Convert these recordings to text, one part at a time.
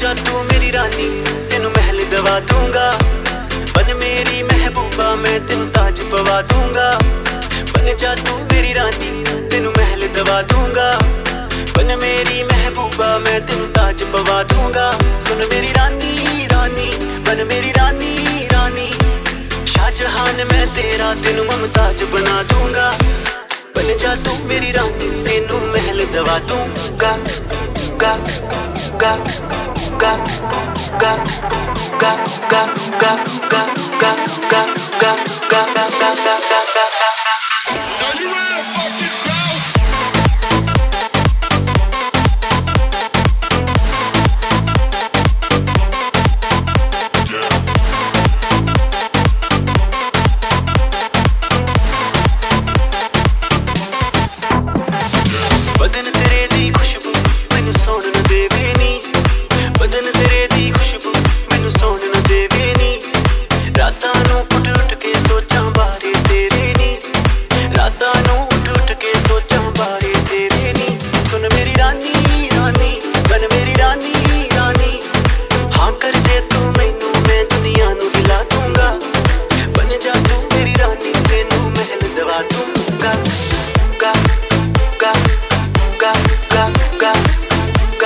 जा तू मेरी रानी, तेन महल दवा दूँगा। बन मेरी महबूबा, मैं तेन ताज पवा दूँगा। बन जा तू मेरी रानी, तेन महल दवा दूँगा। बन मेरी महबूबा, मैं तेन ताज पवा दूँगा। सुन मेरी रानी रानी, बन मेरी रानी रानी। शाहजहान, मैं तेरा तेन ममताज बना दूँगा। बन जा तू मेरी रानी, तेन महल दवा दूँगा। गा गा got got got got got got got got got got got got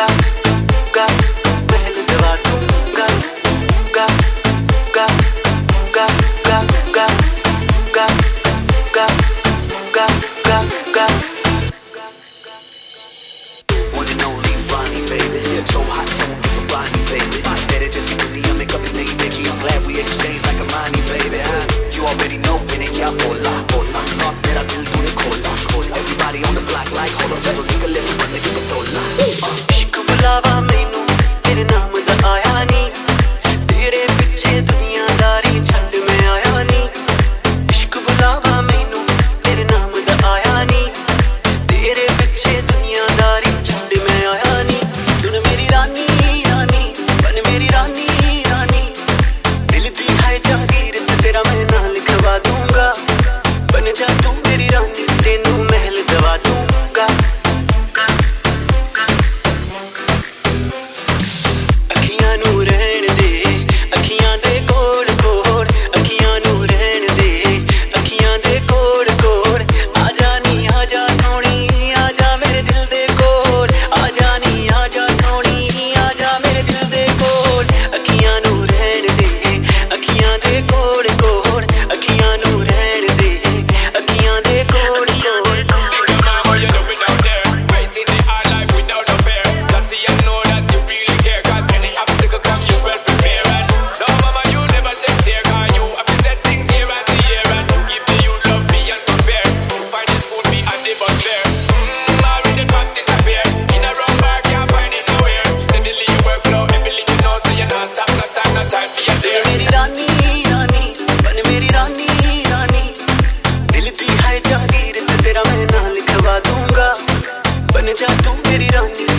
out. बन जा तू मेरी रानी।